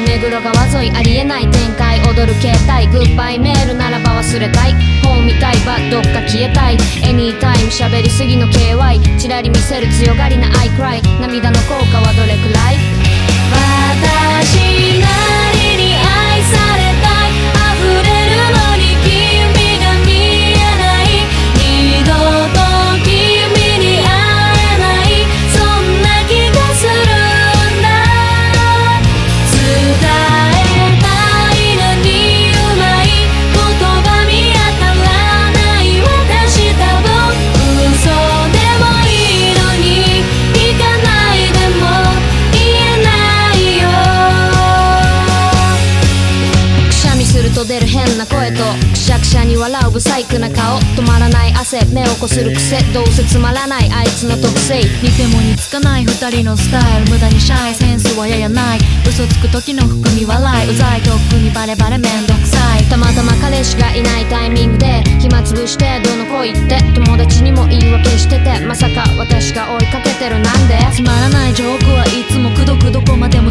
目黒川沿いありえない展開。踊る携帯。グッバイメールならば忘れたい。本見たい。ばどっか消えたい。エニータイム喋りすぎの KY チラリ見せる強がりなアイクライ涙の効果はどれくらい？私な声とくしゃくしゃに笑う不細工な顔止まらない汗目をこする癖どうせつまらないあいつの特性似ても似つかない二人のスタイル無駄にシャイセンスはややない。嘘つく時の含み笑い。うざいとっくにバレバレめんどくさいたまたま彼氏がいないタイミングで暇つぶしてどの子行って友達にも言い訳してて。まさか私が追いかけてるなんで。つまらないジョークはいつもくどくどこまでも